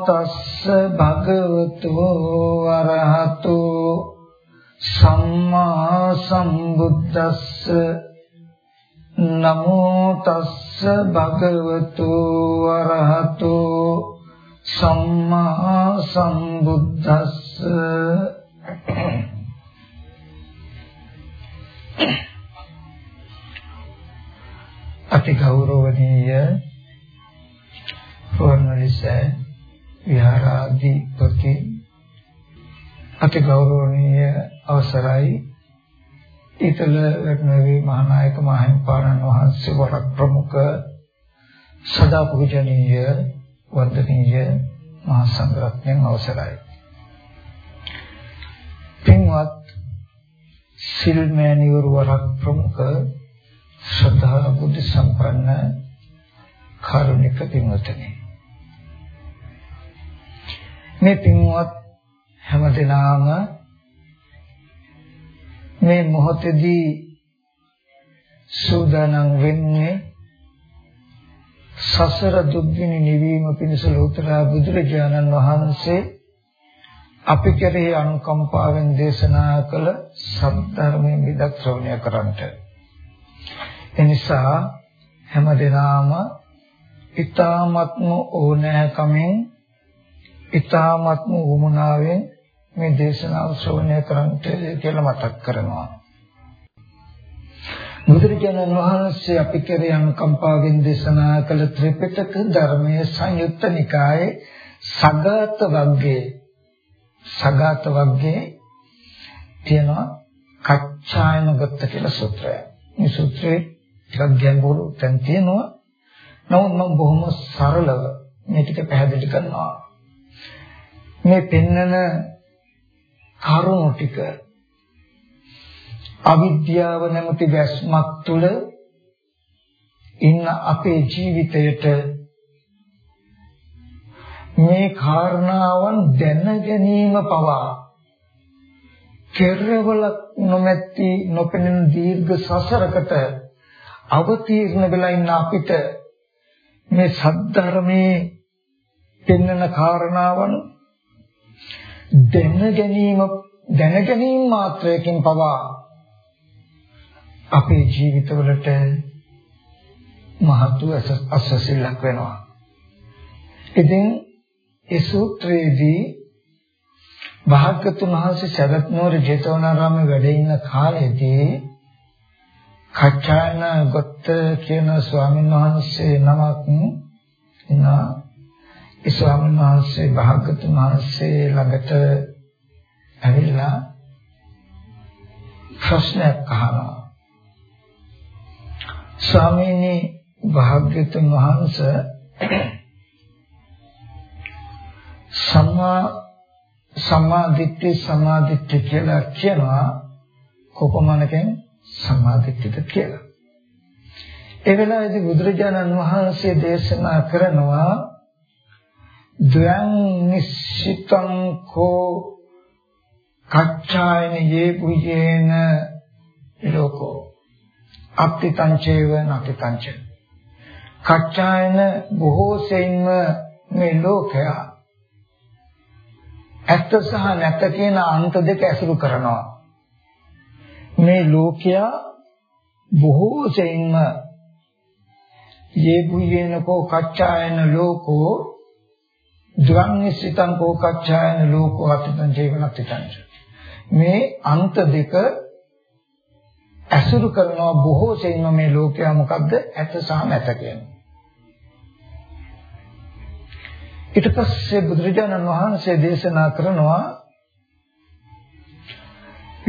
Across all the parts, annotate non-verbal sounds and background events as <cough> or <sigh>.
තස්ස භගවතෝ අරහතෝ සම්මා සම්බුද්දස්ස නමෝ තස්ස භගවතෝ අරහතෝ සම්මා සම්බුද්දස්ස <clears throat> අති ගෞරවනීය රුවන්වැලිස විහාරාධිපති අති ගෞරවනීය අවසරයි ඊතල රත්නවි මහානායක මහින්පාණන් වහන්සේ වරක් ප්‍රමුඛ සදා පූජනීය වන්දනීය මහා සංඝරත්නයන් අවසරයි. පින්වත් සිල්මෑණිවරු වරක් ප්‍රමුඛ ශ්‍රද්ධා බුද්ධ සම්පන්න කාරුණික පින්වත්නි. මේ පින්වත් හැමදෙනාම මේ මොහොතේදී සූදානම් වෙන්නේ සසර දුක්ගිනි නිවීම පිණිස ලෝතර බුදුරජාණන් වහන්සේ අපි කෙරෙහි අනුකම්පාවෙන් දේශනා කළ සත්‍යධර්මයෙන් විදක් ශ්‍රවණය කරන්ට. එනිසා හැම දිනාම ඊ타ත්ම ඕනෑකමින් ඊ타ත්ම උමුණාවෙන් මේ දේශනාව ශ්‍රවණය කරන්ට කියලා මතක් කරනවා. බුදුරජාණන් වහන්සේ අපි කෙරේ අනුකම්පාවෙන් දේශනා කළ ත්‍රිපිටක ධර්මයේ සංයුත්ත නිකායේ සගත වර්ගයේ සගත වර්ගයේ තියෙනවා කච්චායනගත කියලා සූත්‍රය. මේ සූත්‍රේ ටිකක් ගැඹුරු තැන් තියෙනවා. නමුත් මම බොහොම සරලව මේ ටික පැහැදිලි කරනවා. මේ පෙන්නන කරුණු ටික අවිද්‍යාව නැමැති වැස්මක් තුළ ඉන්න අපේ ජීවිතයට මේ කාරණාවන් දැන ගැනීම පවා කෙරවල නොමැති නොපෙනෙන දීර්ඝ සසරකට අවතීර්ණ වෙලා ඉන්න අපිට මේ සද්ධර්මයේ පෙන්වන කාරණාවන් දැන ගැනීම දැන ගැනීම මාත්‍රයකින් පවා අපේ ජීවිතවලට මහතු අසසිල්ලක් වෙනවා. ඉතින් ඒ සූත්‍රයේදී භාග්‍යතුන් වහන්සේ සරත් නුවර ජේතවනාරාමේ වැඩ ඉන්න කාලේදී කච්චායන ගොත්ත කියන ස්වාමීන් වහන්සේ නමක් ඉන්නා ඒ ස්වාමීන් වහන්සේ භාග්‍යතුන් වහන්සේ ළඟට ඇවිල්ලා ප්‍රශ්නයක් අහනවා. ස්වාමීනි භාග්‍යතුන් වහන්සේ සම්මා සම්මාදිට්ඨි සම්මාදිට්ඨි කියලා කියනවා. කොපමණකින්? සම්මාදිට්ඨිද කියලා. ඒ වෙලාවේදී බුදුරජාණන් වහන්සේ දේශනා කරනවා ද්වයං නිශ්චිතං කෝ කච්චායන යේ පුජේන ලෝකෝ. අත්තිතං චේව නතිතං ච. කච්චායන බොහෝ සෙයින්ම මේ ලෝකය ඇත්ත සහ නැත්ත කියන අන්ත දෙක ඇසුරු කරනවා. මේ ලෝකයා බොහෝ සෙයින්ම යේ බුයේනකෝ කච්චායන ලෝකෝ ද්වංනිසිතං කෝ කච්චායන ලෝකෝ අතිතං චේව නතිතං මේ අන්ත දෙක ඇසුරු කරනවා බොහෝ සෙයින්ම මේ ලෝකයා මොකද්ද ඇත සහ නැත කියන්නේ. ඊට පස්සේ බුදුරජාණන් වහන්සේ දේශනා කරනවා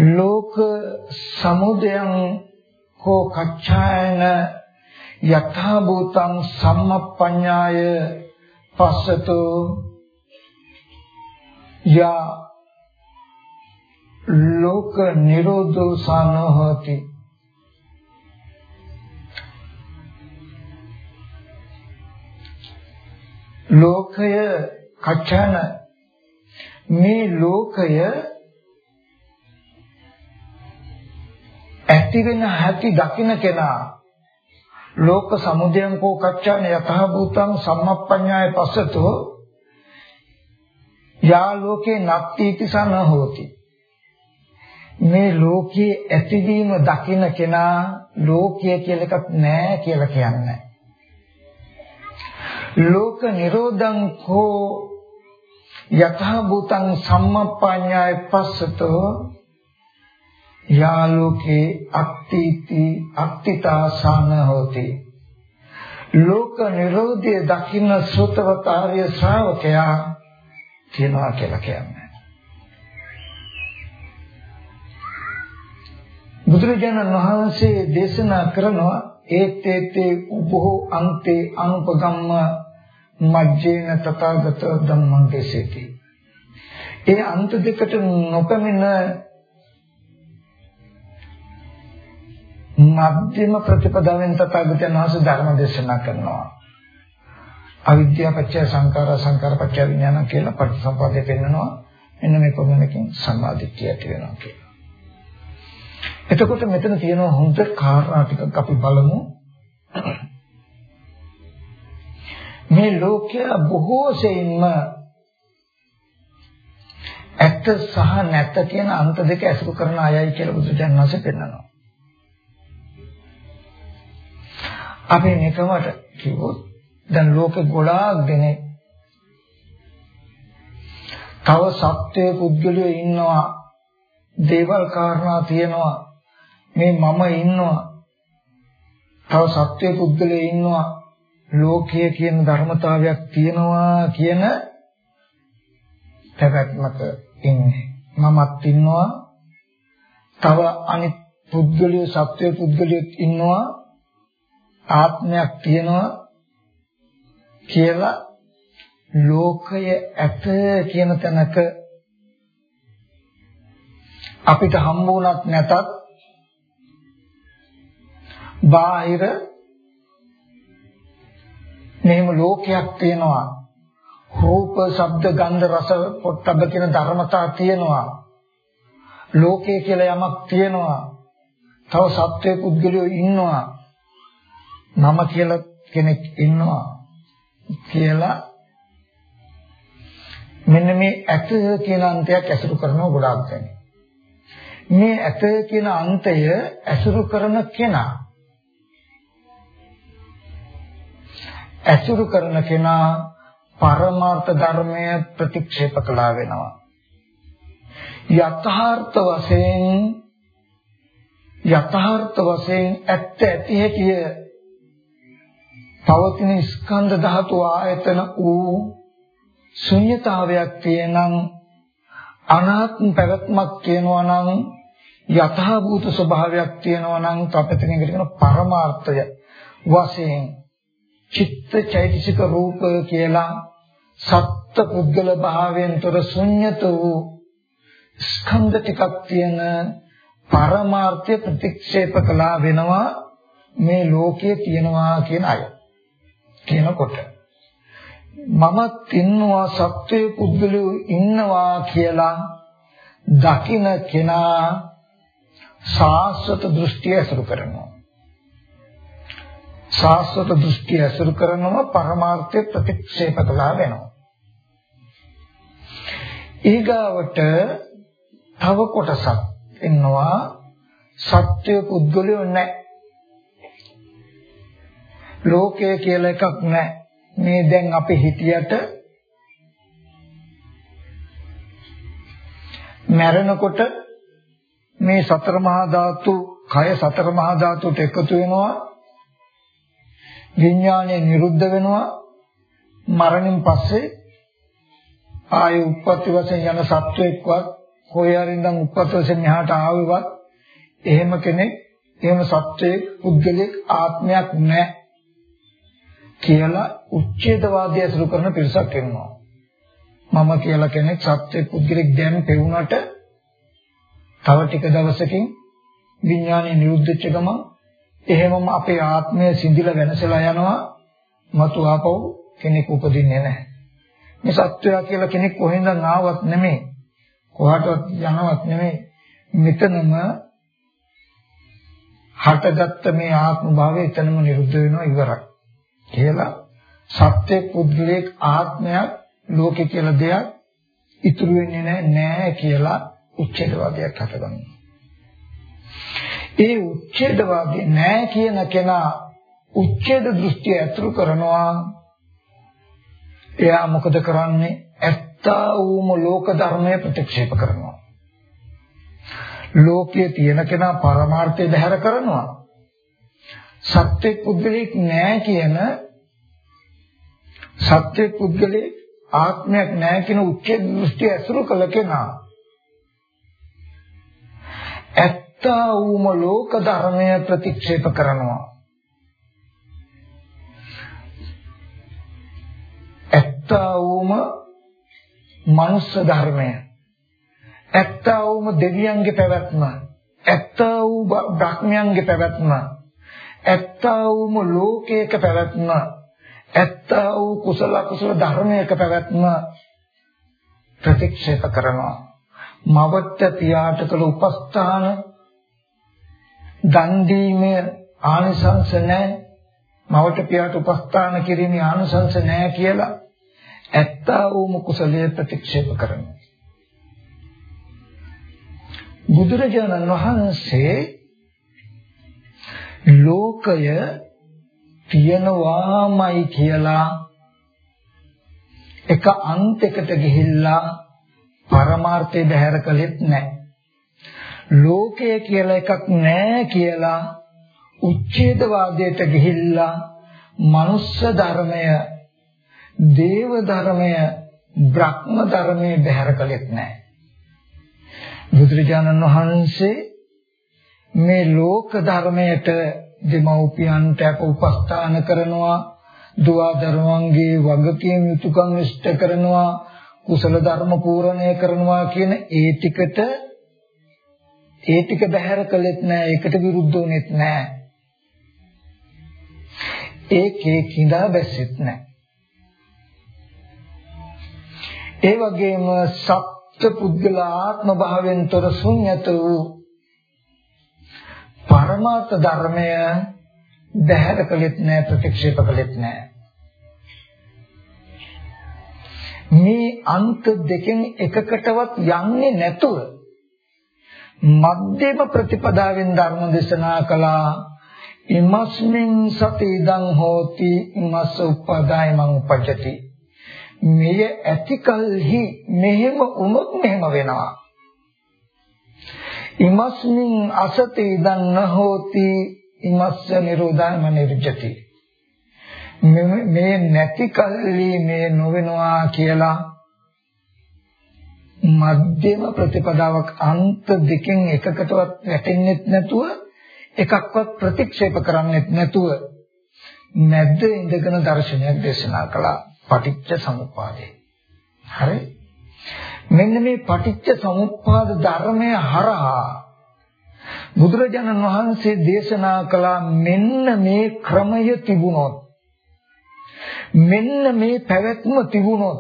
ලෝක සමුදයං කෝ කච්ඡායන යථා භූතං සම්මප්පඤ්ඤාය පස්සතු යා ලෝක නිරෝධෝ සානෝහති. ලෝකය කච්චන මේ ලෝකය ඇති වෙන හැටි දකින්න කෙනා ලෝක සමුදයං කෝ කච්චාන යතහ භූතං සම්මප්පඤ්ඤාය පස්සතෝ. යා ලෝකේ නත්ති සන හෝති. මේ ලෝකයේ ඇතිවීම දකින්න කෙනා ලෝකය කියලා එකක් නැහැ කියලා කියන්නේ. ලෝක නිරෝධං කෝ යතහ භූතං සම්මප්පඤ්ඤාය පස්සතෝ. යාලෝකේ අත්තිති අත්තිතාසන හෝති. ලෝක නිරෝධය දකින්න සුතවතාරිය ශ්‍රාවකයා තියනවා කියලා කියන්නේ. බුදුරජාණන් වහන්සේ දේශනා කරනවා ඒත් ඒත්තේ උපෝ අන්තේ අනුපගම්ම මජ්ජේන තථාගත ධම්මං දේශේති ඒ අන්ත දෙකට නොපමින මධ්‍යම ප්‍රතිපදාවෙන් තථාගතයන් වහන්සේ ධර්ම දේශනා කරනවා. අවිද්‍යාව පත්‍ය සංකාර සංකාර පත්‍ය විඥාන කියලා පටිසම්පාදයේ පෙන්නනවා. එන්න මේ කොමනකින් සම්මාදිට්ඨිය ඇති වෙනවා කියලා. එතකොට මෙතන තියෙන හොඳ කාරණා ටිකක් අපි බලමු. මේ ලෝකය බොහෝ සෙයින්ම ඇත්ත සහ නැත්ත කියන අන්ත දෙක ඇසුරු කරන අයයි කියලා බුදුදහම වහන්සේ පෙන්නනවා. අපි නිකමට කිව්වොත් දැන් ලෝකෙ ගොඩාක් දෙනෙක් තව සත්‍ය පුද්ගලයෝ ඉන්නවා. දේවල් කාරණා තියෙනවා. මේ මම ඉන්නවා. තව සත්‍ය පුද්ගලයෝ ඉන්නවා. ලෝකය කියන ධර්මතාවයක් තියෙනවා කියන පැවැත්මක ඉන්නේ. මමත් ඉන්නවා. තව අනිත් පුද්ගලයෝ සත්‍ය පුද්ගලයෝ ඉන්නවා. ආත්මයක් තියෙනවා කියලා ලෝකය ඇත කියන තැනක අපිට හම්බ වුණත් නැතත් බාහිර මෙහෙම ලෝකයක් තියෙනවා. රූප ශබ්ද ගන්ධ රස පොට්ටබ්බ කියන ධර්මතා තියෙනවා. ලෝකය කියලා යමක් තියෙනවා. තව සත්‍ය පුද්ගලයෝ ඉන්නවා. මම කියලා කෙනෙක් ඉන්නවා කියලා මෙන්න මේ ඇත කියන අන්තයක් ඇසුරු කරනවා ගොඩාක් දෙනෙක්. මේ ඇත කියන අන්තය ඇසුරු කරන කෙනා ඇසුරු කරන කෙනා පරමාර්ථ ධර්මය ප්‍රතික්ෂේප කළා වෙනවා. යථාර්ථ වශයෙන් යථාර්ථ වශයෙන් ඇත්ත ඇති හැටිය පවතින ස්කන්ධ ධාතු ආයතන වූ ශුන්්‍යතාවයක් තියෙනම් අනාත්ම පැවැත්මක් තියෙනවා නම් යථාභූත ස්වභාවයක් තියෙනවා නම් තපෙතකින් කියන පරමාර්ථය වශයෙන් චිත්ත චෛතසික රූප කියලා සත්ත්ව පුද්ගල භාවයෙන් තොර ශුන්්‍යත වූ ස්කන්ධ ටිකක් තියෙන පරමාර්ථය ප්‍රතික්ෂේප කළා වෙනවා මේ ලෝකයේ තියෙනවා කියන අය. කියනකොට මමත් ඉන්නවා සත්වයේ පුද්ගලයෝ ඉන්නවා කියලා දකින කෙනා සාස්වත දෘෂ්ටිය ඇසුරු කරනවා. සාස්වත දෘෂ්ටිය ඇසුරු කරනවා පරමාර්ථය ප්‍රතික්ෂේප කළා වෙනවා. ඊගාවට තව කොටසක් ඉන්නවා සත්‍ය පුද්ගලයෝ නැහැ. ලෝකය කියලා එකක් නැහැ. මේ දැන් අපි හිතියට මැරෙනකොට මේ සතර මහා ධාතු කය සතර මහා ධාතුට එකතු වෙනවා. විඥානය නිරුද්ධ වෙනවා. මරණයෙන් පස්සේ ආය උප්පත්ති වශයෙන් යන සත්වයක්වත් කොහේ හරි ඉඳන් උප්පත්ති වශයෙන් මෙහාට ආවෙවත් එහෙම කෙනෙක් එහෙම සත්වයේ පුද්ගලික ආත්මයක් නැහැ. කියලා උච්ඡේදවාදය අසුරු කරන පිරිසක් ඉන්නවා. මම කියලා කෙනෙක් සත්‍ය පුද්ගලික දැන් පෙවුනට තව ටික දවසකින් විඥානය නිරුද්ධ වෙච්ච ගමන් එහෙමම අපේ ආත්මය සිඳිලා වෙනසලා යනවා මතු ආපහු කෙනෙක් උපදින්නේ නැහැ. මේ සත්වයා කියලා කෙනෙක් කොහෙන්ද ආවත් නෙමෙයි. කොහාටවත් යනවත් නෙමෙයි. මෙතනම හටගත්ත මේ ආත්ම භාවය එතනම නිරුද්ධ වෙනවා ඉවරයි කියලා සත්‍ය පුද්ගලික ආත්මයක් ලෝකේ කියලා දෙයක් ඉතුරු වෙන්නේ නැහැ නෑ කියලා උච්ඡේදවාදයක් හටගන්නවා. ඒ උච්ඡේදවාදී නෑ කියන කෙනා උච්ඡේද දෘෂ්ටිය ඇතුළු කරනවා. එයා මොකද කරන්නේ? ඇත්තා වූම ලෝක ධර්මය ප්‍රතික්ෂේප කරනවා. ලෝකයේ තියෙන කෙනා පරමාර්ථය බැහැර කරනවා. සත්‍ය පුද්ගලික නෑ කියන සත්‍ය පුද්ගලයේ ආත්මයක් නැහැ කියන උච්ඡේද දෘෂ්ටි ඇසුරු කළ කෙනා. ඇත්ත වූම ලෝක ධර්මය ප්‍රතික්ෂේප කරනවා. ඇත්ත වූම මනුස්ස ධර්මය. ඇත්ත වූම දෙවියන්ගේ පැවැත්ම. ඇත්ත වූ බ්‍රහ්මයන්ගේ පැවැත්ම. ඇත්ත වූම ලෝකයක පැවැත්ම ඇත්ත වූ කුසල කුසල ධර්මයක පැවැත්ම ප්‍රතික්ෂේප කරනවා. මවත්ත පියාට කළ උපස්ථාන දන් දීමේ ආනිසංස නැහැ. මවට පියාට උපස්ථාන කිරීමේ ආනිසංස නැහැ කියලා ඇත්ත වූම කුසලයේ ප්‍රතික්ෂේප කරනවා. බුදුරජාණන් වහන්සේ ලෝකය තියනවාමයි කියලා එක අන්තයකට ගිහිල්ලා පරමාර්ථය බැහැර කළෙත් නැහැ. ලෝකය කියලා එකක් නැහැ කියලා උච්ඡේදවාදයට ගිහිල්ලා මනුස්ස ධර්මය, දේව ධර්මය, බ්‍රහ්ම ධර්මය බැහැර කළෙත් නැහැ. බුදුරජාණන් වහන්සේ මේ ලෝක ධර්මයට දෙමව්පියන්ට අප උපස්ථාන කරනවා දුවා දරුවන්ගේ වගකීම් යුතුයකම් ඉෂ්ට කරනවා කුසල ධර්ම පූර්ණණය කරනවා කියන ඒ ටිකට ඒ ටික බැහැර කළෙත් නෑ ඒකට විරුද්ධ වුනේත් නෑ. ඒකේ කිඳා බැස්සෙත් නෑ. ඒ වගේම සත්‍ය පුද්ගල ආත්ම භාවයෙන් තොර ශුන්‍යත වූ පරමාර්ථ ධර්මය බැහැර කළෙත් නැහැ ප්‍රතික්ෂේප කළෙත් නැහැ. මේ අන්ත දෙකෙන් එකකටවත් යන්නේ නැතුව මධ්‍යම ප්‍රතිපදාවෙන් ධර්ම දේශනා කළා. ඉමස්මින් සති ඉදං හෝති ඉමස්ස උපදාය මං උපජ්ජති. මෙය ඇතිකල්හි මෙහෙම වුණොත් මෙහෙම වෙනවා. ඉමස්මින් අසති ඉදන් නහෝති ඉමස්ස නිරෝධාම නිර්ජති. මේ නැති කල්ලි මේ නොවෙනවා කියලා මධ්‍යම ප්‍රතිපදාවක් අන්ත දෙකෙන් එකකටවත් වැටෙන්නෙත් නැතුව එකක්වත් ප්‍රතික්ෂේප කරන්නෙත් නැතුව මැද්ද ඉඳගෙන දර්ශනයක් දේශනා කළා. පටිච්ච සමුප්පාදේ. හරි? මෙන්න මේ පටිච්ච සමුප්පාද ධර්මය හරහා බුදුරජාණන් වහන්සේ දේශනා කළා මෙන්න මේ ක්‍රමය තිබුණොත් මෙන්න මේ පැවැත්ම තිබුණොත්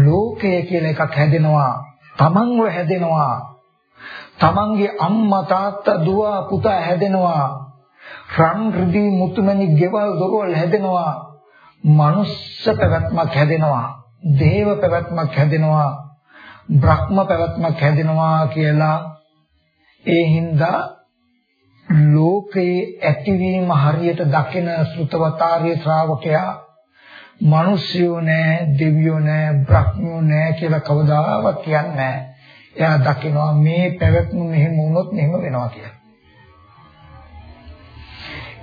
ලෝකය කියලා එකක් හැදෙනවා තමන්ව හැදෙනවා තමන්ගේ අම්මා තාත්තා දුව පුතා හැදෙනවා රන් රිදී මුතුමැණි ගෙවල් දොරවල් හැදෙනවා මනුස්ස පැවැත්මක් හැදෙනවා. දේව පැවැත්මක් හැදෙනවා බ්‍රහ්ම පැවැත්මක් හැදෙනවා කියලා ඒ හින්දා ලෝකයේ ඇතිවීම හරියට දකින ශ්‍රුතවතාරිය ශ්‍රාවකයා මිනිස්යෝ නෑ දෙවියෝ නෑ බ්‍රහ්මයෝ නෑ කියලා කවදාවත් කියන්නේ නෑ. එයා දකිනවා මේ පැවැත්ම මෙහෙම වුණොත් මෙහෙම වෙනවා කියලා.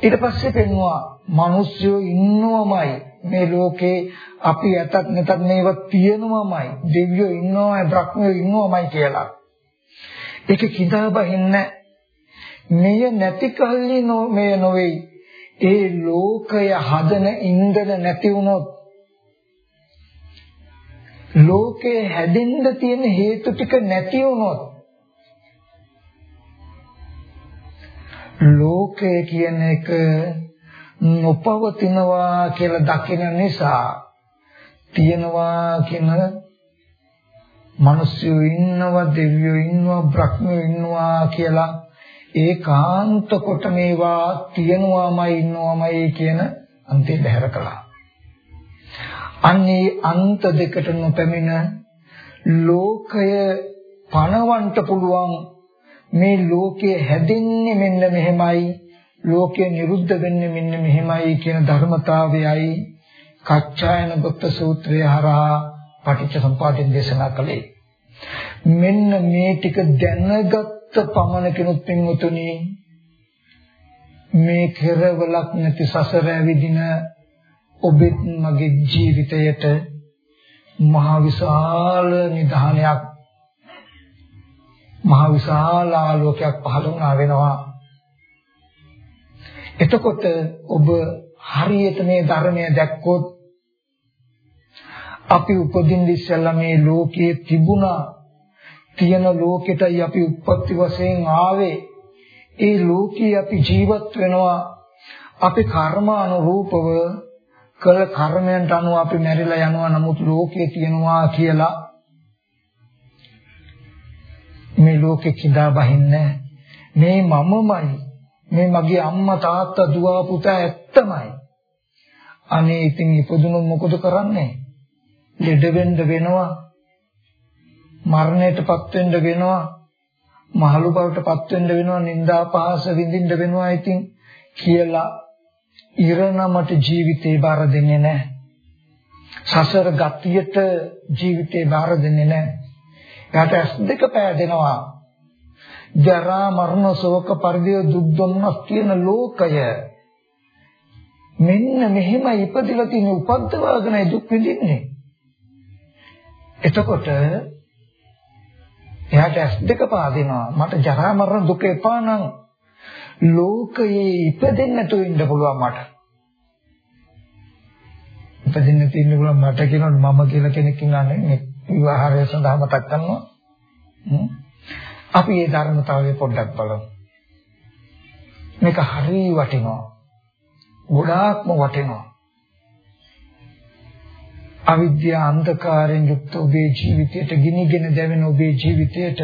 ඊට පස්සේ පෙන්වුවා මිනිස්යෝ ඉන්නවමයි මේ ලෝකේ අපි ඇතත් නැතත් මේවා තියෙනවමයි දෙවියෝ ඉන්නවමයි බ්‍රහ්මයෝ ඉන්නවමයි කියලා. ඒක කිඳා බහින්න මෙය නැති කල්ලි මේ නොවේ. ඒ ලෝකය හදන ඉන්දන නැති වුණොත් ලෝකේ හැදෙන්න තියෙන හේතු ටික නැති වුණොත් ලෝකය කියන එක නොපවතිනවා කියලා දකින නිසා තියනවා කියන මිනිස්සු ඉන්නවා දෙවියෝ ඉන්නවා බ්‍රහ්මයෝ ඉන්නවා කියලා ඒකාන්ත කොට මේවා තියනවාමයි ඉන්නවාමයි කියන අන්තේ බැහැර කළා. අන්නේ අන්ත දෙකට නොපැමිණ ලෝකය පණවන්න පුළුවන් මේ ලෝකයේ හැදෙන්නේ මෙන්න මෙහෙමයි ලෝකය නිරුද්ධ වෙන්නේ මෙන්න මෙහෙමයි කියන ධර්මතාවයයි කච්චායන බුද්ධ සූත්‍රය හරහා පටිච්ච සම්පදායෙන් දේශනා කළේ. මෙන්න මේ ටික දැනගත්ත පමණ කෙනෙක් පින්වතුනි මේ කෙරවලක් නැති සසර ඇවිදින ඔබෙත් මගේ ජීවිතයට මහ විශාල නිධානයක් මහ විශාල ආලෝකයක් පහළ වුණා වෙනවා. එතකොට ඔබ හරියට මේ ධර්මය දැක්කොත් අපි උපදින්න ඉස්සෙල්ලා මේ ලෝකයේ තිබුණා. තියෙන ලෝකෙටයි අපි උප්පත්ති වශයෙන් ආවේ. ඒ ලෝකේ අපි ජීවත් වෙනවා. අපි කර්ම අනුරූපව කළ කර්මයන්ට අනුව අපි මැරිලා යනවා. නමුත් ලෝකේ තියෙනවා කියලා මේ ලෝකෙ කිඳා බහින්නේ. මේ මමමයි. මේ මගේ අම්මා තාත්තා දුව පුතා ඇත්තමයි අනේ ඉතින් ඉපදුණු මොකද කරන්නේ ලෙඩ වෙන්න වෙනවා මරණයටපත් වෙන්න වෙනවා මහලු බවටපත් වෙන්න වෙනවා නිന്ദා පහස විඳින්න වෙනවා ඉතින් කියලා ඉරණමට ජීවිතේ බාර දෙන්නේ නැහැ. සසර ගතියට ජීවිතේ බාර දෙන්නේ නැහැ. එයාට ඇස් දෙක පෑදෙනවා. ජරා මරණ ශෝක පරිදේ දුක් දුන්නස් කියන ලෝකය මෙන්න මෙහෙම ඉපදිලා තියෙන උපද්දවාගෙන දුක් විඳින්නේ. එතකොට එයාට ඇස් දෙක පාදිනවා. මට ජරා මරණ දුක එපා නම් ලෝකයේ ඉපදෙන්න නැතුව ඉන්න පුළුවන් මට. ඉපදෙන්න තියෙන්න පුළුවන් මට කියනොත් මම කියලා කෙනෙක් ඉන්නන්නේ මේ විවාහය සඳහා මතක් කරනවා. අපි මේ ධර්මතාවය පොඩ්ඩක් බලමු මේක හරි වටිනවා ගොඩාක්ම වටිනවා අවිද්‍යා අන්ධකාරයෙන් යුක්ත ඔබේ ජීවිතයට ගිනිගෙන දැවෙන ඔබේ ජීවිතයට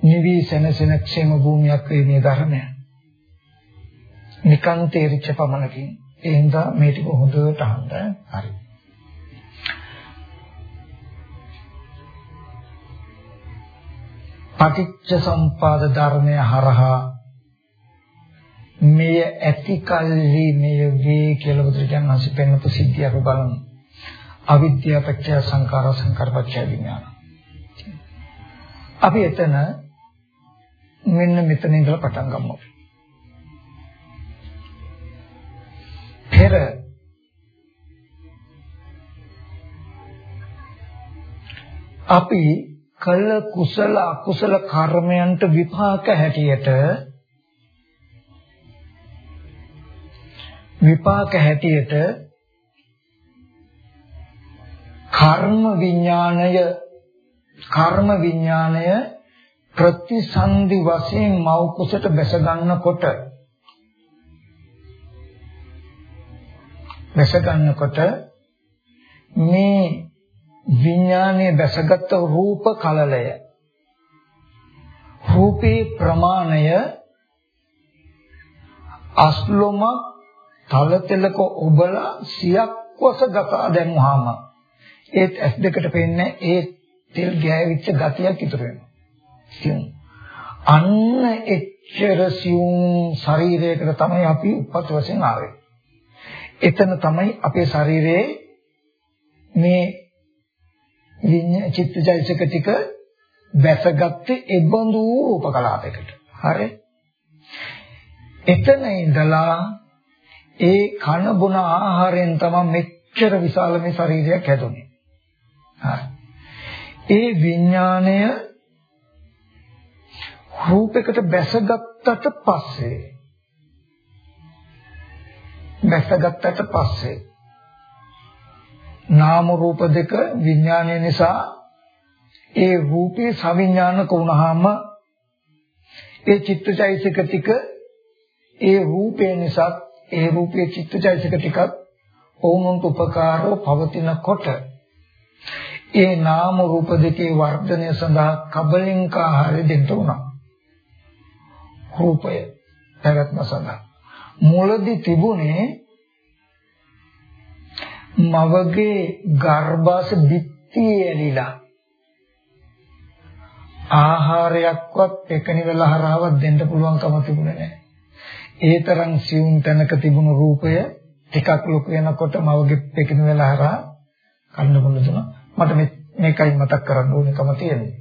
නිවි සැනසෙන ක්ෂේම භූමියක් වේ මේ ධර්මය. නිකන් තේරිච්ච පමණකින් ඒ හින්දා මේ ටික හොඳට අහන්න හරි. පටිච්ච සම්පාද ධර්මය හරහා මෙය ඇති කල්හි මෙය වේ කියලා බුදුරජාණන් වහන්සේ පෙන්වපු සිද්ධිය අපි බලමු. අවිද්‍යාව පත්‍ය සංකාර සංකාර පත්‍ය විඥාන. අපි එතන මෙන්න මෙතන ඉඳලා පටන් ගමු. පෙර අපි කළ කුසල අකුසල කර්මයන්ට විපාක හැටියට විපාක හැටියට කර්ම විඥාණය කර්ම විඥාණය ප්‍රතිසන්දි වශයෙන් මව කුසට බැස ගන්නකොට බැස ගන්නකොට මේ විඥානයේ බැසගත් රූප කලලය රූපේ ප්‍රමාණය අස්ලොම තලතෙලක ඔබලා සියක් වස ගතා දැම්වහම ඒත් ඇස් දෙකට පේන්නේ ඒ තෙල් ගෑවිච්ච ගතියක් ඉතුරු වෙනවා. සියුම්. අන්න එච්චර සියුම් ශරීරයකට තමයි අපි උපත් වශයෙන් ආවේ. එතන තමයි අපේ ශරීරයේ මේ විඤ්ඤා චිත්තජයසක ටික වැසගත්තේ එබඳු රූප කලාපයකට. හරි? එතන ඉඳලා ඒ කන බොන ආහාරයෙන් තමයි මෙච්චර විශාල මේ ශරීරයක් හැදුනේ. ඒ විඥාණය රූපයකට බැසගත්තට පස්සේ බැසගත්තට පස්සේ නාම රූප දෙක විඥාණය නිසා ඒ රූපේ සවිඥානික වුණාම ඒ චිත්තචෛතසික ටික ඒ රූපේ නිසා ඒ රූපේ චිත්තචෛතසික ටිකත් ඕමුන්ට උපකාරව පවතිනකොට ඒ නාම රූප දෙකේ වර්ධනය සඳහා කබලින්ක ආහාරය දෙන්න උනා. රූපය පැවැත්ම සඳහා මුලදී තිබුණේ මවගේ ගර්භාෂ බිත්තියේ ඇලිලා ආහාරයක්වත් එකනි වෙලා හරහාවත් දෙන්න පුළුවන්කම තිබුණේ නැහැ. ඒ තරම් සියුම් තැනක තිබුණු රූපය ටිකක් ලොකු වෙනකොට මවගේ පෙකින වෙලා හරහා කන්න බොන්න දුනා. මට මේකයි මතක් කරන්න ඕනකම තියෙන්නේ.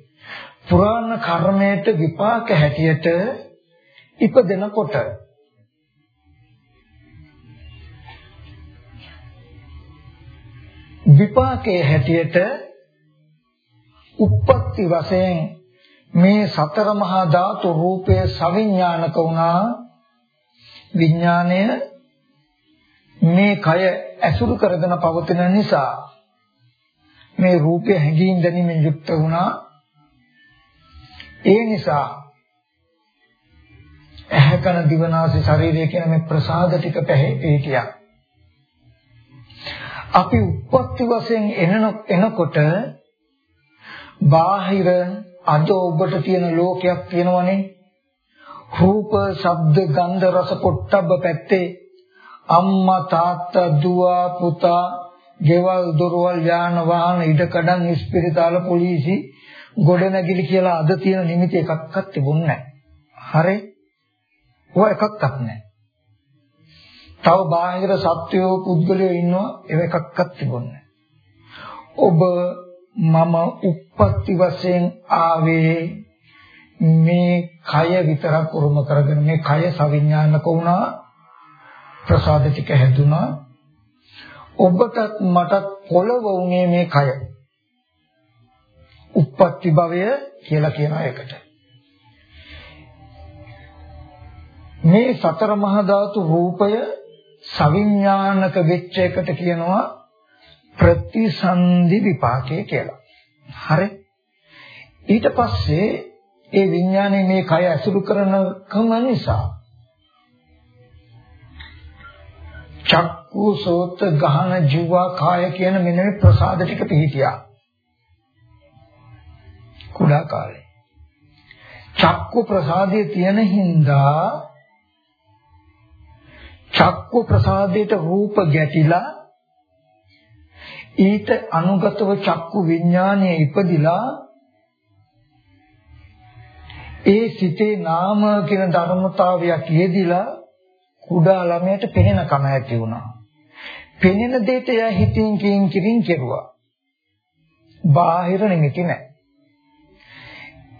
පුරාණ කර්මයට විපාක හැටියට ඉපදෙනකොට විපාකයේ හැටියට උප්පත්ති වශයෙන් මේ සතර මහා ධාතු රූපය සවිඥානික වුණා. විඥාණය මේ කය ඇසුරු කරගෙන පවතින නිසා මේ රූපය හැඟීම් දැනීමෙන් යුක්ත වුණා. ඒ නිසා ඇහැකන දිවනාසය ශරීරය කියන මේ ප්‍රසාද ටික පැහැදිලිටියා අපි උප්පත්ති වශයෙන් එන එනකොට බාහිර අද ඔබට තියෙන ලෝකයක් තියෙනවනේ රූප, ශබ්ද, ගන්ධ, රස, පොට්ටබ්බ පැත්තේ අම්මා, තාත්තා, දුව, පුතා, ගෙවල්, දොරවල්, යාන වාහන, ඉඩකඩම්, ඉස්පිරිතාල, පොලිසි, ගොඩනැගිලි කියලා අද තියෙන නිමිති එකක්වත් තිබුණේ නැහැ. හරි? ඔය එකක්වත් නැහැ. තව බාහිර සත්වයෝ පුද්ගලයෝ ඉන්නවා ඒව එකක්වත් තිබුණේ ඔබ මම උප්පත්ති වශයෙන් ආවේ මේ කය විතරක් උරුම කරගෙන මේ කය සවිඥානික වුණා ප්‍රසාද ටික හැදුනා ඔබටත් මටත් පොළව වුණේ මේ කය. උප්පත්ති භවය කියලා කියන එකට. මේ සතර මහා ධාතු රූපය සවිඥානික වෙච්ච එකට කියනවා ප්‍රතිසන්දි විපාකය කියලා. හරි. ඊට පස්සේ ඒ විඥානේ මේ කය ඇසුරු කරන කම නිසා චක්කු සෝත ගහන ජීවා කාය කියන මෙන්න මේ ප්‍රසාද ටික පිහිටියා. කුඩා කාලේ. චක්කු ප්‍රසාදයේ තියෙන හින්දා චක්කු ප්‍රසාදයට රූප ගැටිලා ඊට අනුගතව චක්කු විඥානය ඉපදිලා ඒ සිතේ නාම කියන ධර්මතාවයක් යෙදිලා කුඩා ළමයට පෙනෙන කම ඇති වුණා. පෙනෙන දෙයට එයා හිතින් කින් කිරින් කෙරුවා. බාහිර නිමිති නැහැ.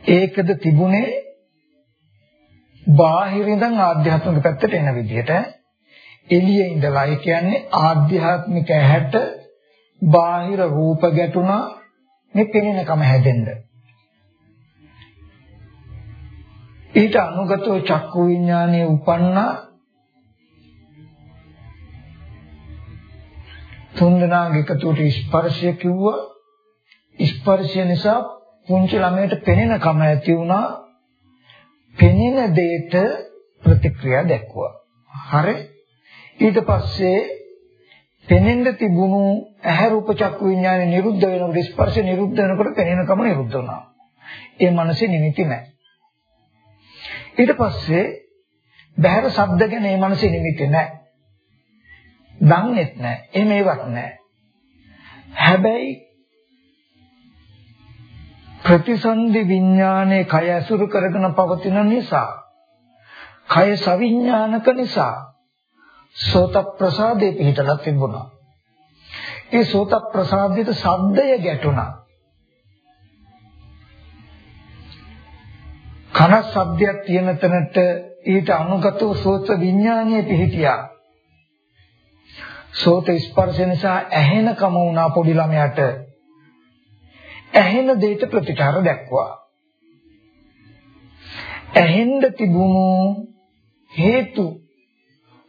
ඒකද තිබුණේ බාහිරින්දන් ආධ්‍යාත්මික පැත්තට එන විදිහට එළියේ ඉඳලා. ඒ කියන්නේ ආධ්‍යාත්මික ඇහැට බාහිර රූප ගැටුණා මේ පෙනෙනකම හැදෙන්න. ඊට අනුගතව චක්කු විඥානයේ උපන්නා තුන්දෙනාගේ එකතුවට ස්පර්ශය කිව්වා. ස්පර්ශය නිසා පුංචි ළමයට පෙනෙනකම ඇති වුණා. පෙනෙන දෙයට ප්‍රතික්‍රියා දැක්වුවා හරි. ඊට පස්සේ පෙනෙන්න තිබුණු ඇහැ රූප චක්කු විඥාන නිරුද්ධ වෙනකොට ස්පර්ශ නිරුද්ධ වෙනකොට පෙනෙනකම නිරුද්ධ වුණා. ඒ මනසේ නිමිති නැහැ. ඊට පස්සේ බහැර ශබ්ද ගැන ඒ මනසේ නිමිති නැහැ. දන්නේත් නැහැ. එහෙම ඒවත් නැහැ. හැබැයි ප්‍රතිසන්දි විඥානයේ කය ඇසුරු කරගෙන පවතින නිසා කය සවිඥානික නිසා සෝත ප්‍රසාදේ පිහිටලා තිබුණා. ඒ සෝත ප්‍රසාදයට ශබ්දය ගැටුණා. කන ශබ්දයක් තියෙන තැනට ඊට අනුගතව සෝත විඥානීය පිහිටියා. සෝත ස්පර්ශ නිසා ඇහෙන කම වුණා පොඩි ළමයාට. ඇහෙන දෙයට ප්‍රතිචාර දැක්වා. ඇහෙන්න තිබුණු හේතු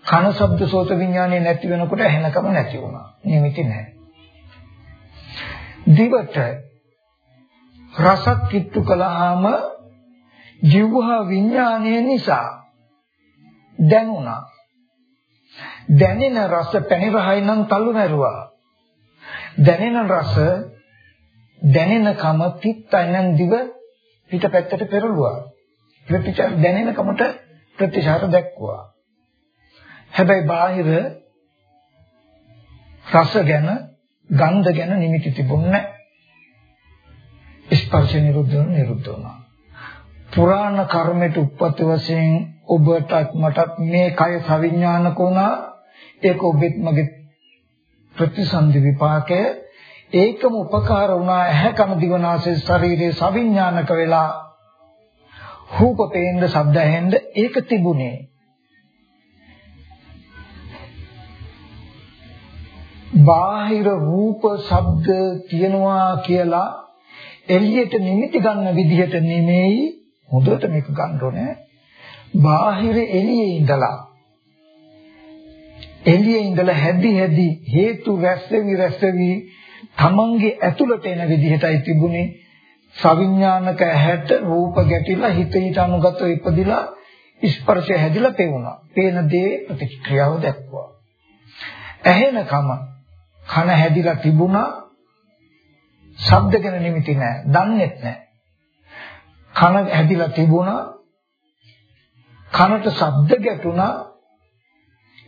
කන ශබ්ද සෝත විඥානේ නැති වෙනකොට ඇහෙනකම නැති වුණා. නිමිති නැහැ. දිවට රසක් කිට්ටු කළාම ජීවහා විඥානය නිසා දැනුණා. දැනෙන රස පැණි රහයි නම් තල්ලු නැරුවා. දැනෙන රස දැනෙන කම තිත්තයි නම් දිව පිටපැත්තට පෙරළුවා. ප්‍රතිචාර දැනෙන කමට ප්‍රතිශාර දැක්වුවා. හැබැයි බාහිර රස ගැන, ගන්ධ ගැන නිමිති තිබුණේ ස්පර්ශ නිරුද්ධ නිරුද්ධ වුණා. පුරාණ කර්මයට උප්පත්ති වශයෙන් ඔබටත් මටත් මේ කය සවිඥානික වුණා. ඒක ඔබෙත් මගේ ප්‍රතිසන්දි විපාකය ඒකම උපකාර වුණා ඇහැ කන දිවනාසය ශරීරයේ සවිඥානික වෙලා රූප පේන්න ශබ්ද ඇහෙන්න ඒක තිබුණේ බාහිර රූප ශබ්ද තියනවා කියලා එළියට නිමිති ගන්න විදිහට නෙමෙයි හොඳට මේක ගන්න ඕනේ බාහිර එළියේ ඉඳලා එළියේ ඉඳලා හැදි හැදි හේතු රැස්වෙවි රැස්වෙවි තමන්ගේ ඇතුළට එන විදිහටයි තිබුණේ සවිඥානික ඇහැට රූප ගැටිලා හිත හිත අනුගතව ඉපදිලා ස්පර්ශය හැදිලා පෙවුණා. පේන දේ ප්‍රතික්‍රියාව දක්වනවා. ඇහෙනකම කන හැදිලා තිබුණා ශබ්ද ගැන නිමිති නැහැ. දන්නේත් නැහැ. කන හැදිලා තිබුණා කනට ශබ්ද ගැටුණා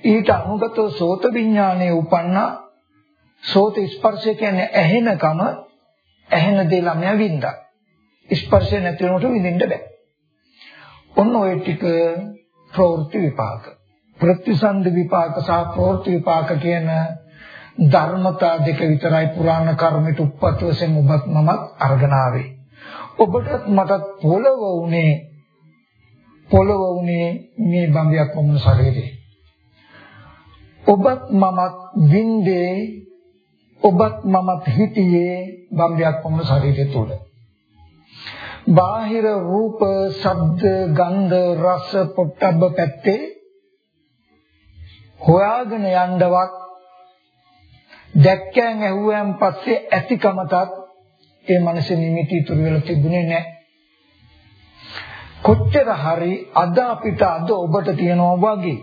ඊට අනුගතව සෝත විඥානයේ උපන්නා සෝත ස්පර්ශය කියන්නේ ඇහෙනකම ඇහෙන දේ ළමයා වින්දා. ස්පර්ශය නැති වෙනකොට විඳින්න බෑ. ඔන්න ඔය ටික ප්‍රවෘත්ති විපාක. ප්‍රතිසන්ද විපාක සහ ප්‍රවෘත්ති විපාක කියන ධර්මතා දෙක විතරයි පුරාණ කර්මයට උප්පත් වශයෙන් ඔබත් මමත් අරගෙන ආවේ. ඔබටත් මටත් පොළව උනේ පොළව උනේ මේ බම්බයක් වුණ ශරීරේ. ඔබත් මමත් වින්දේ ඔබත් මමත් හිටියේ බම්බයක් වුණ ශරීරය තුල. බාහිර රූප, ශබ්ද, ගන්ධ, රස, පොට්ටබ්බ පැත්තේ හොයාගෙන යන්නවත් දැක්කයන් ඇහුවයන් පස්සේ ඇතිකමතත් ඒ මනස නිමිති ඉතුරු වෙලා තිබුණේ නැහැ. කොච්චර හරි අද අපිට අද ඔබට තියනවා වගේ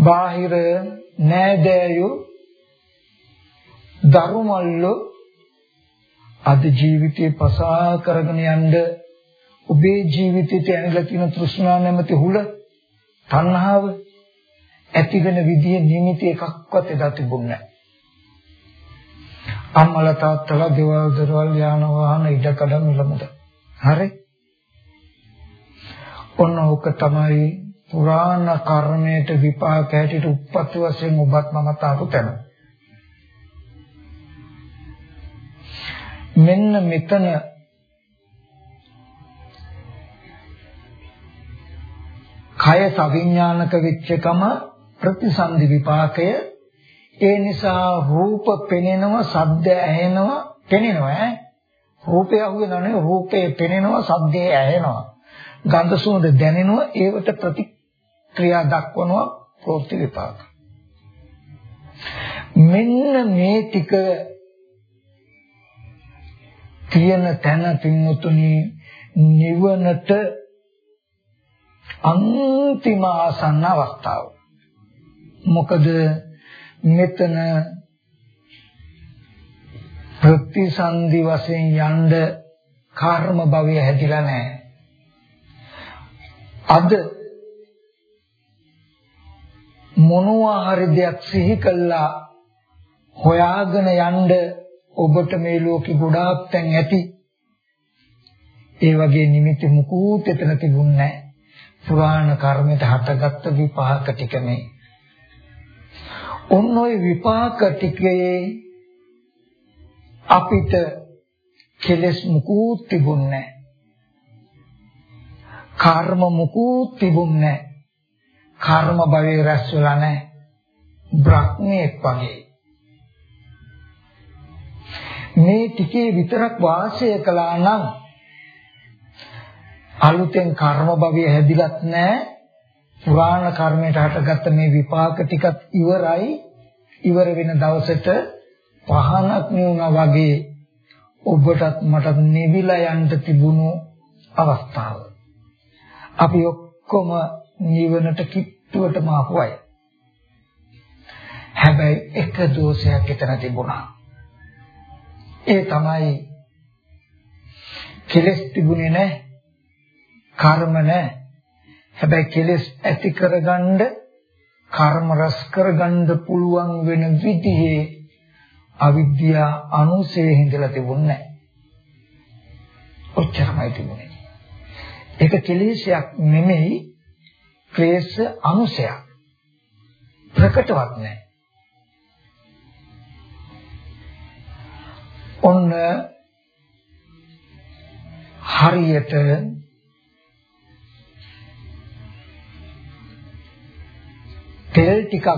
බාහිර නෑදෑයෝ ධර්මවල අද ජීවිතේ පසා කරගෙන යන්න ඔබේ ජීවිතේට ඇනලා තියෙන තෘෂ්ණා නැමැති හුල තණ්හාව ඇතිවෙන විදිය නිමිති එකක්වත් එදා තිබුණේ නැහැ. අම්මලා තාත්තලා දේවල් දරවල් යාන වාහන ඉඩකඩ මිලමුද. හරි? ඔන්න ඕක තමයි පුරාණ කර්මයට විපාක හැටියට උප්පත්ති වශයෙන් ඔබත් මමත් ආපු තැන. මෙන්න මෙතන කය සවිඥානික වෙච්චකම ප්‍රතිසන්දි විපාකය. ඒ නිසා රූප පෙනෙනවා ශබ්ද ඇහෙනවා පෙනෙනවා ඈ. රූපය අහුවෙනවා නේ රූපේ පෙනෙනවා ශබ්දේ ඇහෙනවා. ගන්ධ සුවඳ දැනෙනවා ඒවට ප්‍රතික්‍රියා දක්වනවා ප්‍රෝක්ති විපාක. මෙන්න මේ ටික තියෙන තැන පින්වතුනි නිවනට අන්තිම ආසන්න අවස්ථාව. මොකද මෙතන ප්‍රතිසන්දි වශයෙන් යන්න කර්ම භවය හැදිලා නැහැ. අද මොනවා හරි දෙයක් සිහි කළා හොයාගෙන යන්න ඔබට මේ ලෝකෙ ගොඩාක් තැන් ඇති. ඒ වගේ නිමිති මුකුත් එතන තිබුණේ නැහැ. පුරාණ කර්මයට හටගත්ත විපාක ටික මේ. ඔන්න ඔය විපාක ටිකේ අපිට කෙලස් මුකුත් තිබුණේ නැහැ. කර්ම මුකුත් තිබුණේ නැහැ. කර්ම භවයේ රැස් වෙලා නැහැ. බ්‍රහ්මයේ වගේ. මේ ටිකේ විතරක් වාසය කළා නම් අලුතෙන් කර්ම භවය හැදිලත් නැහැ පුරාණ කර්මයට හටගත්ත මේ විපාක ටිකත් ඉවරයි. ඉවර වෙන දවසට පහනක් නෙවුණා වගේ ඔබටත් මටත් නිවිලා යන්න තිබුණු අවස්ථාව. අපි ඔක්කොම නිවනට කිට්ටුවටම ආපුවයි හැබැයි එක දෝෂයක් එතන තිබුණා. ඒ තමයි කෙලස් තිබුණේ නැහැ කර්ම නැහැ. හැබැයි කෙලෙස් ඇති කරගන්න කර්ම රස කරගන්න පුළුවන් වෙන විදිහේ අවිද්‍යා අනුසය හිඳලා තිබුණේ නැහැ. ඔච්චරමයි තිබුණේ. ඒක කෙලෙසයක් නෙමෙයි ක්ලේශ අනුසයක්. ප්‍රකටවත් නැහැ. ඔන්න හරියට තෙල් ටිකක්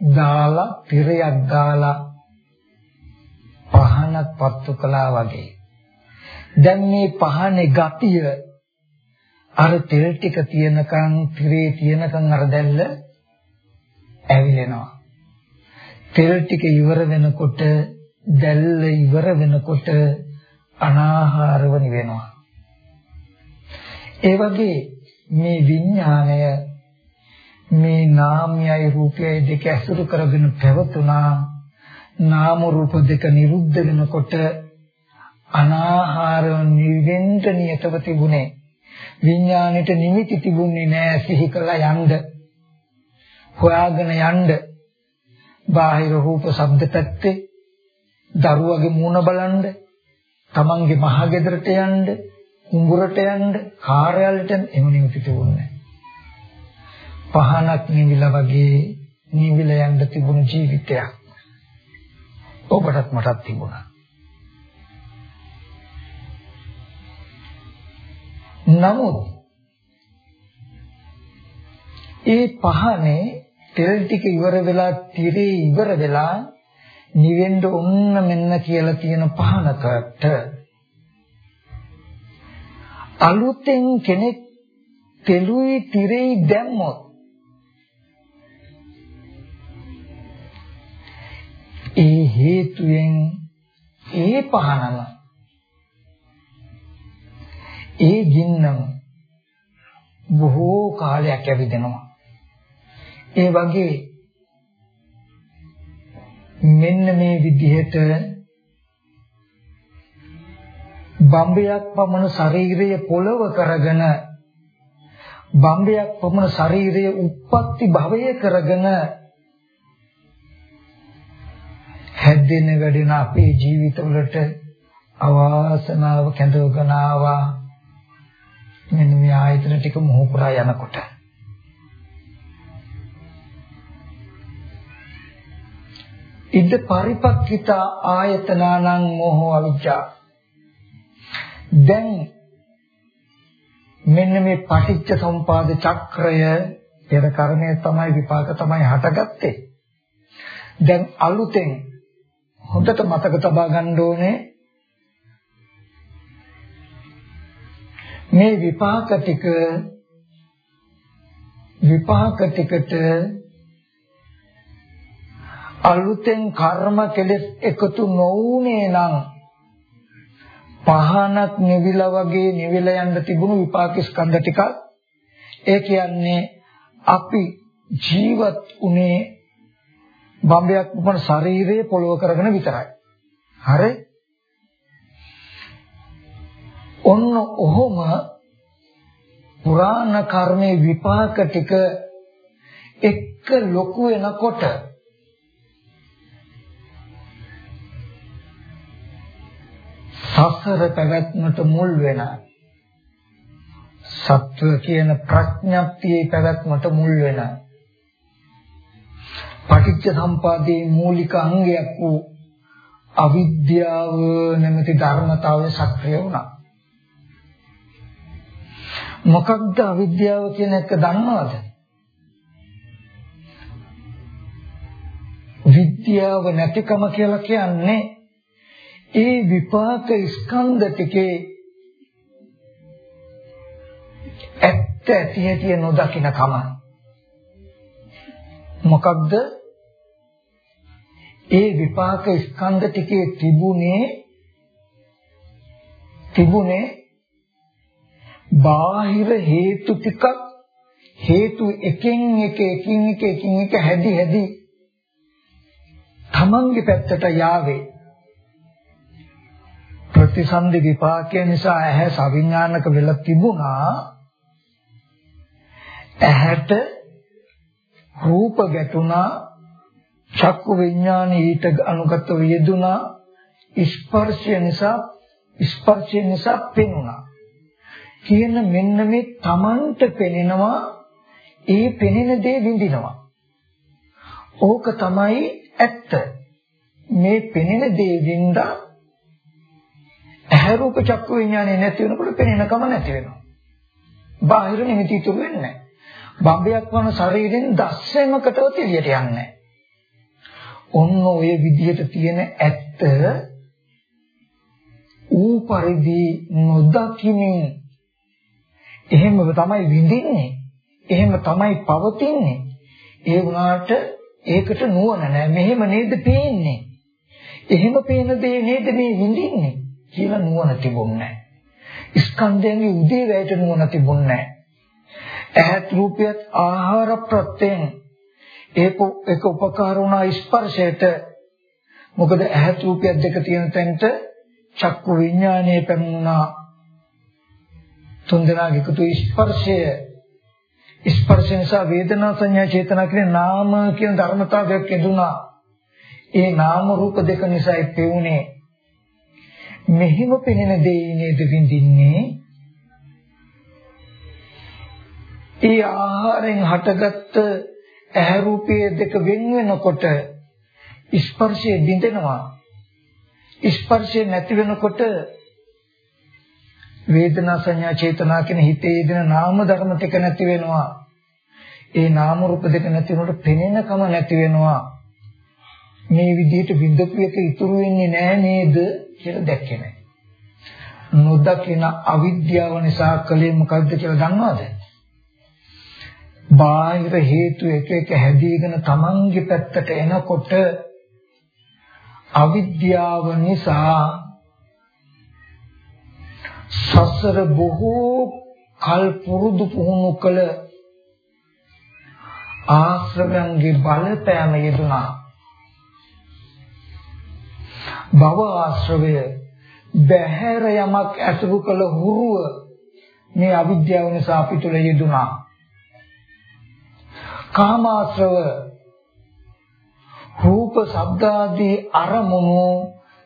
දාලා තිරයක් දාලා පහනක් පත්තු කළා වගේ දැන් මේ පහනේ ගතිය අර තෙල් ටික තියෙනකන් තිරේ තියෙනකන් අර දැල්ල ඇවිලෙනවා තෙල් ටික ඉවර වෙනකොට දැල්ල ඉවර වෙනකොට අනාහාරව නිවෙනවා. ඒ වගේ මේ විඥාණය මේ නාමයයි රූපයයි දෙක ඇසුරු කරගෙන පැවතුනා නාම රූප දෙක නිරුද්ධ වෙනකොට අනාහාර නිවෙන්න නියතව තිබුණේ. විඥාණයට නිමිති තිබුණේ නෑ සිහි කළා යන්න. හොයාගෙන යන්න. බාහිර රූප ශබ්ද පැත්තේ දරුවගේ මූණ බලන්න, තමන්ගේ මහගෙදරට යන්න, කුඹුරට යන්න, කාර්යාලයට එහෙම නිමිති තිබුණේ පහනක් නිවිලා වගේ නිවිලා යන්න තිබුණු ජීවිතයක්. ඔබටත් මටත් තිබුණා. නමුත් ඒ පහනේ තෙල් ටික ඉවර වෙලා tire ඉවර වෙලා නිවෙන්න ඔන්න මෙන්න කියලා තියෙන පහනකට අලුතෙන් කෙනෙක් තෙලුයි තිරෙයි දැම්මොත් හේතුයෙන් ඒ පහනම. ඒ ගින්නම බොහෝ කාලයක් ඇවිදිනවා. ඒ වගේ මෙන්න මේ විදිහට බම්බයක් පමණ ශරීරය පොළව කරගෙන බම්බයක් පමණ ශරීරයේ උප්පත්ති භවය කරගෙන හැදෙන වැඩෙන අපේ ජීවිතවලට අවාසනාව කැඳවගෙන ආවා මෙන්න මේ ආයතන ටික මොහු පුරා යනකොට. ඉද පරිපක්කිත ආයතනානං මෝහෝ අවිජ්ජා. දැන් මෙන්න මේ පටිච්ච සම්පාද චක්‍රය පෙර කර්මය තමයි විපාක තමයි හටගත්තේ. දැන් අලුතෙන් හොඳට මතක තබා ගන්න ඕනේ. මේ විපාක ටික විපාක ටිකට අලුතෙන් කර්ම කෙලෙස් එකතු නොවුනේ නම් පහනක් නිවිලා වගේ නිවිලා යන්න තිබුණු විපාක ස්කන්ධ ටික ඒ කියන්නේ අපි ජීවත් උනේ බම්බයක් උපන ශරීරයේ පොළව කරගෙන විතරයි. හරි? ඔන්න ඔහොම පුරාණ කර්මේ විපාක ටික එක්ක ලොකු වෙනකොට සසර පැවැත්මට මුල් වෙන සත්ව කියන ප්‍රඥප්තියේ පැවැත්මට මුල් වෙන පටිච්ච සම්පදායේ මූලික අංගයක් වූ අවිද්‍යාව නැමැති ධර්මතාවය සක්‍රිය වුණා. මොකක්ද අවිද්‍යාව කියන එක දන්නවද? විද්‍යාව නැතිකම කියලා කියන්නේ ඒ විපාක ස්කන්ධ ටිකේ ඇත්ත ඇති හැටි නොදකින කම මොකක්ද? ඒ විපාක ස්කන්ධ ටිකේ තිබුණේ තිබුණේ බාහිර හේතු ටිකක් හේතු එකින් එක එකින් එක එකින් එක හැදි හැදි තමන්ගේ පැත්තට යාවේ. ප්‍රතිසන්දි විපාකය නිසා ඇහැ සවිඥානික වෙලා තිබුණා. ඇහැට රූප ගැටුණා චක්කු විඥානෙ ඊට අනුගතව යෙදුණා ස්පර්ශය නිසා ස්පර්ශය නිසා පෙනුණා. කියන මෙන්න මේ Tamanට පෙනෙනවා ඒ පෙනෙන දේ විඳිනවා. ඕක තමයි ඇත්ත. මේ පෙනෙන දේ වින්දා ඇහැ රූප චක්කු විඥානේ නැති වෙනකොට පෙනෙනකම නැති වෙනවා. බාහිර නිමිති ඉතුරු වෙන්නේ නැහැ. බම්බයක් වන ශරීරෙන් දස්සෙමකටවත් එළියට යන්නේ නැහැ. ඔන්න ඔය විදිහට තියෙන ඇත්ත ඌ පරිදි නොදකිමින්. එහෙම තමයි විඳින්නේ. එහෙම තමයි පවතින්නේ. ඒ වුණාට ඒකට නුවණ නැහැ. මෙහෙම නේද පේන්නේ? එහෙම පේන දේ නේද මේ විඳින්නේ කියලා නුවණ තිබුණේ නැහැ. ස්කන්ධයන්ගේ උදේ වැයට නුවණ තිබුණේ නැහැ. ඇහත් රූපයත් ආහාර ප්‍රත්‍යයෙන්. ඒක එක උපකාර වුණා ස්පර්ශයට. මොකද ඇහත් රූපයක් දෙක තියෙන තැනට චක්කු විඥානයේ පැමුණා තුන්දෙනාගේ එකතු ස්පර්ශය. ස්පර්ශ නිසා වේදනා සංඥා චේතනා කියන නාම කියන ධර්මතාවයක් එදුනා ඒ නාම රූප දෙක නිසායි පෙවුනේ. මෙහිම පෙනෙන දේ නේද ඒ ආහාරයෙන් හටගත්ත ඇහැ රූපයේ දෙක වෙන වෙනකොට ස්පර්ශය බිඳෙනවා. ස්පර්ශය නැති වෙනකොට වේදනා සංඥා චේතනා කියන හිතේ දෙන නාම ධර්ම ටික නැති වෙනවා. ඒ නාම රූප දෙක නැති වෙනකොට පෙනෙනකම නැති වෙනවා. මේ විදිහට විඳපු එක ඉතුරු වෙන්නේ නැහැ නේද කියලා දැක්කේ නැහැ නොදකින අවිද්‍යාව නිසා කලේ මොකද්ද කියලා දන්නවද? බාහිර හේතු එක එක හැදීගෙන Tamange පැත්තට එනකොට අවිද්‍යාව නිසා සසර බොහෝ කල් පුරුදු පුහුණු කළ ආශ්‍රවයන්ගේ බලපෑම යෙදුනා භව ආශ්‍රවය බහැර යමක් ඇසුරු කළ හුරුව මේ අවිද්‍යාව නිසා අපි තුල යෙදුනා කාමාශ්‍රව රූප ශබ්ද ආදී අරමුණු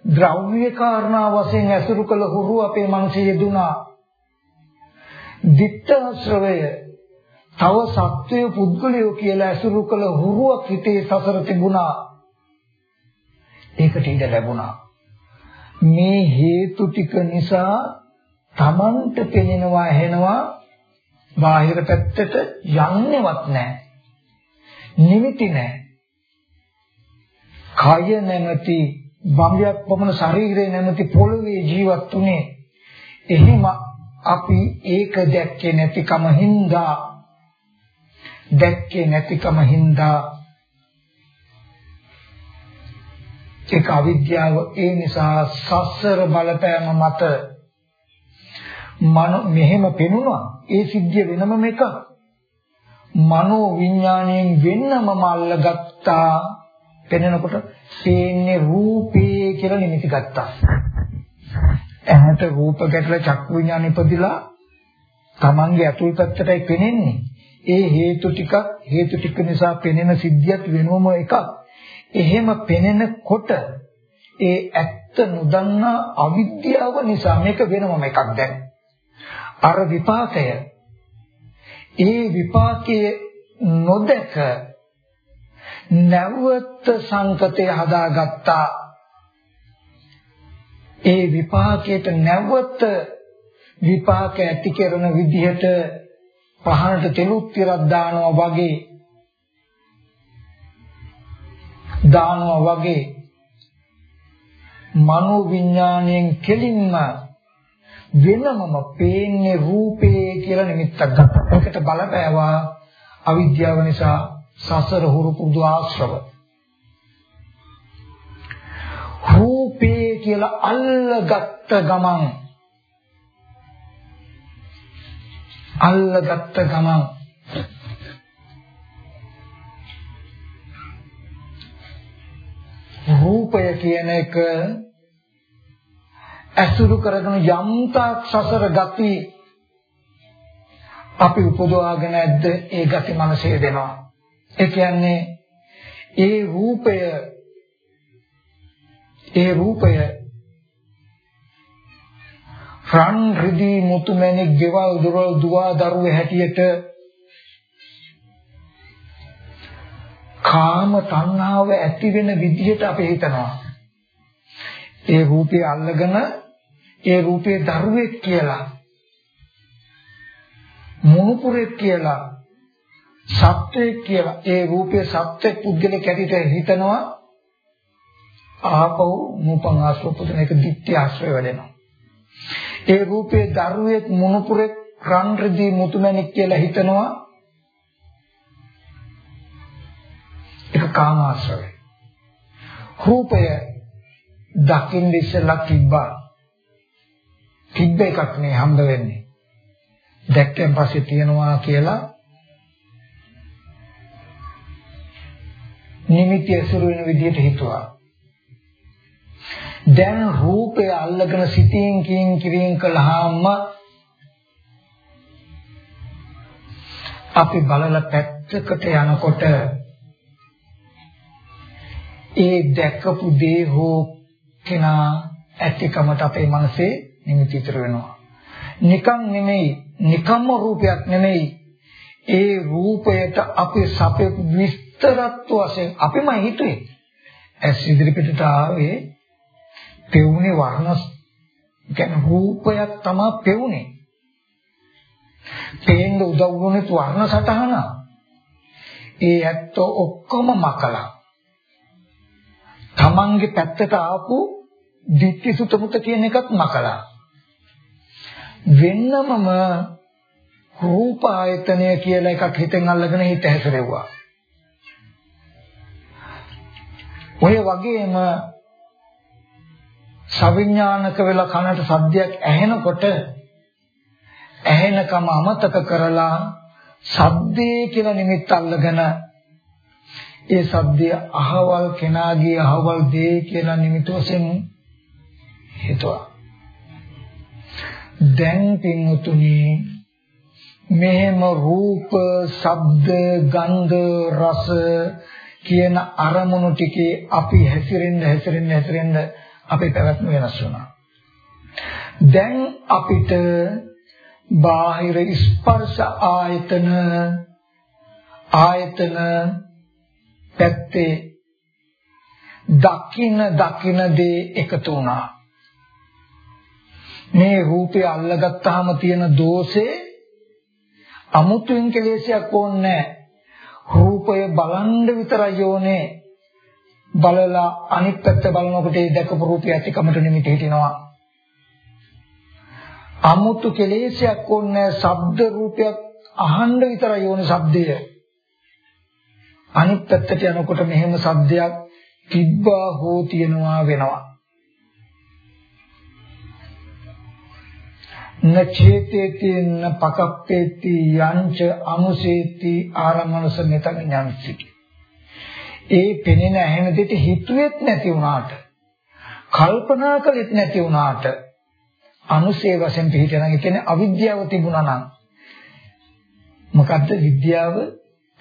ද්‍රව්‍ය කාරණා වශයෙන් ඇසුරු කළ හුරු අපේ මනසේ යෙදුනා. ditthාශ්‍රවය තව සත්වය පුද්ගලයෝ කියලා ඇසුරු කළ හුරුවක් හිතේ සසර තිබුණා. ඒකට ඉඩ ලැබුණා. මේ හේතු ටික නිසා Tamanට පෙනෙනවා ඇහෙනවා. බාහිර පැත්තට යන්නේවත් නැහැ. නිමිති නැහැ. කය නැමැති බම්බයක් පමණ ශරීරේ නැමැති පොළවේ ජීවත් උනේ. එහෙම අපි ඒක දැක්කේ නැතිකම හින්දා. දැක්කේ නැතිකම හින්දා. ඒක අවිද්‍යාව. ඒ නිසා සසර බලපෑම මත මන මෙහෙම පෙනුණා. ඒ සිද්ධිය වෙනම එකක් මනෝ විඥාණයෙන් වෙන්නම අල්ලගත්තා පෙනෙනකොට පේන්නේ රූපේ කියලා නිමිති ගත්තා. ඇහැට රූප ගැටලා චක්කු විඥාන ඉපදිලා Tamange අතුල් පැත්තටයි පෙනෙන්නේ. ඒ හේතු ටික හේතු ටික නිසා පෙනෙන සිද්ධියක් වෙනවම එකක්. එහෙම පෙනෙනකොට ඒ ඇත්ත නොදන්නා අවිද්‍යාව නිසා මේක වෙනවම එකක් දැන්. අර විපාකය ඒ විපාකයේ නොදක නැවත සංකතය හදාගත්තා. ඒ විපාකයට නැවත විපාක ඇති කරන විදිහට පහනට තෙලුත් ටිකක් දානවා වගේ දානවා වගේ මනෝ විඥාණයෙන් කෙලින්ම වෙනමම පේන්නේ රූපේ කියලා නිමිත්තක් ගත්තා. ඒකට බලපෑවා අවිද්‍යාව නිසා සසර හුරු පුදු ආශ්‍රව. රූපේ කියලා අල්ලගත්ත ගමන් අල්ලගත්ත ගමන් රූපය කියන එක ඇසුරු කරගෙන යම්තාක් සසර ගති අපි උපදවාගෙන ඇද්ද ඒ ගති මනසේ දෙනවා. ඒ කියන්නේ ඒ රූපය ඒ රූපය රන් රිදී මුතුමැණික් ගෙවල් දොරවල් දුවා දරුවෝ හැටියට කාම තණ්හාව ඇති වෙන විදිහට අපි හිතනවා. ඒ රූපය අල්ලගෙන ඒ රූපේ දරුවෙක් කියලා මොනුපුරෙක් කියලා සත්වයක් කියලා ඒ රූපේ සත්වයක් පුද්ගලෙක් ඇටියට හිතනවා ආපහු නූපන් ආශ්‍රපුතන එක දිත්‍ය ආශ්‍රය වැඩෙනවා. ඒ රූපේ දරුවෙක් මොනුපුරෙක් රන් රදී මුතුමැණික් කියලා හිතනවා ඒක කාමාශ්‍රය රූපය දකින්න ඉස්සෙල්ලා තිබ්බා. තිබ්බ එකක් නේ හම්බ වෙන්නේ දැක්කන් පස්සේ තියනවා කියලා නිමිති ඇසුරු වෙන විදිහට හිතුවා. දැන් රූපය අල්ලගෙන සිතින් කින් කිරින් කළාම අපි බලලා පැත්තකට යනකොට ඒ දැකපු දේ හෝ කෙනා ඇතිකමට අපේ මනසේ නිමිති ඉතුරු වෙනවා. නිකන් නෙමෙයි, නිකම්ම රූපයක් නෙමෙයි. ඒ රූපයට අපි සපේ විස්තරත්ව වශයෙන් අපිම හිතුවේ. ඇස් ඉදිරිපිටට ආවේ පෙවුනේ වර්ණ කියන්නේ රූපයක් තමයි පෙවුනේ. පේන්න උදව් වුනේ වර්ණ සටහන. ඒ ඇත්ත ඔක්කොම මකලා. Tamange පැත්තට ආපු ditthi sutamuta කියන එකත් මකලා. වෙන්නමම රූප ආයතනය කියලා එකක් හිතෙන් අල්ලගෙන හිත හැසිරෙව්වා. ඔය වගේම සවිඥානික වෙලා කනට සද්දයක් ඇහෙනකොට ඇහෙනකම අමතක කරලා සද්දේ කියලා නිමිත්ත අල්ලගෙන ඒ සද්දය අහවල් කෙනාගේ අහවල් දේ කියලා නිමිත්ත වශයෙන් හිතුවා. දැන් පින්තුනි මෙහෙම රූප, ශබ්ද, ගන්ධ, රස කියන අරමුණු ටිකේ අපි හැසිරෙන්න හැසිරෙන්න හැසිරෙන්න අපේ පැවැත්ම වෙනස් වුණා. දැන් අපිට බාහිර ස්පර්ශ ආයතන ආයතන පැත්තේ දකින්න දකින්න දේ එකතු වුණා. මේ රූපය අල්ලගත්තාම තියෙන දෝෂේ අමුතුවෙන් කෙලෙසයක් ඕනේ රූපය බලන්න විතරයි ඕනේ. බලලා අනිත් පැත්ත බලනකොට ඒ දැකපු රූපය ඇතිකමට නිමිති හිටිනවා. අමුතු කෙලෙසයක් ඕනේ ශබ්ද රූපයක් අහන්න විතරයි ඕනේ ශබ්දය. අනිත් පැත්තට යනකොට මෙහෙම ශබ්දයක් තිබ්බා හෝ තියනවා වෙනවා. නචේතේති නපකප්පේති යංච අනුසේති ආරමණස මෙතන ඥාන්ති ඒ පෙනෙන ඇහෙන දෙට හිතුවෙත් නැති වුණාට කල්පනා කළෙත් නැති වුණාට අනුසේ වශයෙන් පිළිතන කියන්නේ අවිද්‍යාව තිබුණා නම්. මොකද්ද විද්‍යාව?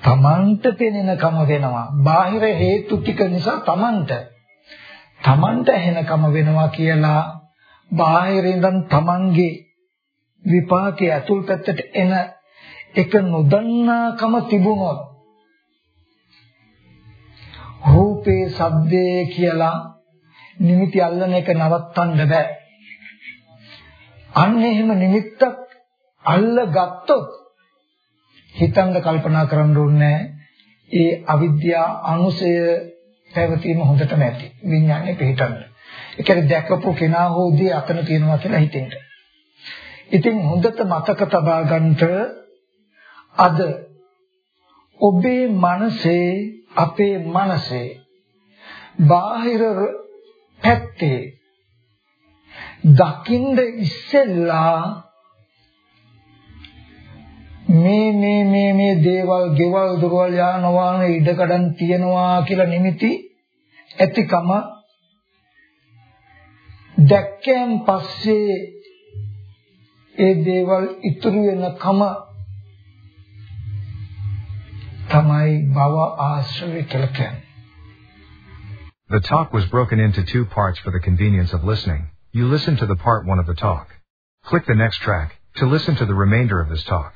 තමන්ට පෙනෙනකම වෙනවා. බාහිර හේතු ටික නිසා තමන්ට. තමන්ට ඇහෙනකම වෙනවා කියලා බාහිරින්දන් තමන්ගේ විපාකයේ අතුල් පැත්තට එන එක නොදන්නාකම තිබුණොත් රූපේ ශබ්දේ කියලා නිමිති අල්ලන එක නවත්තන්න බෑ. අන්න එහෙම නිමිත්තක් අල්ල ගත්තොත් හිතන්න කල්පනා කරන්න ඕනේ ඒ අවිද්‍යා අනුසය පැවතීම හොඳටම ඇති. විඥානේ පිළිටන්න. ඒ කියන්නේ දැකපු කෙනා හෝදී අතන තියෙනවා කියලා හිතෙන්න. ඉතින් හොඳට මතක තබා ගන්නට අද ඔබේ මනසේ අපේ මනසේ බාහිර පැත්තේ දකින්ද ඉස්සෙල්ලා මේ මේ මේ මේ දේවල් ගෙවල් දොරවල් යාන වාහන ඉඩකඩම් තියනවා කියලා නිමිති ඇතිකම දැක්කයන් පස්සේ ඒ දේවල් ඉතුරු වෙනකම තමයි භව ආශ්‍රය කියලා The talk was broken into two parts for the convenience of listening. You listen to the part one of the talk. Click the next track to listen to the remainder of this talk.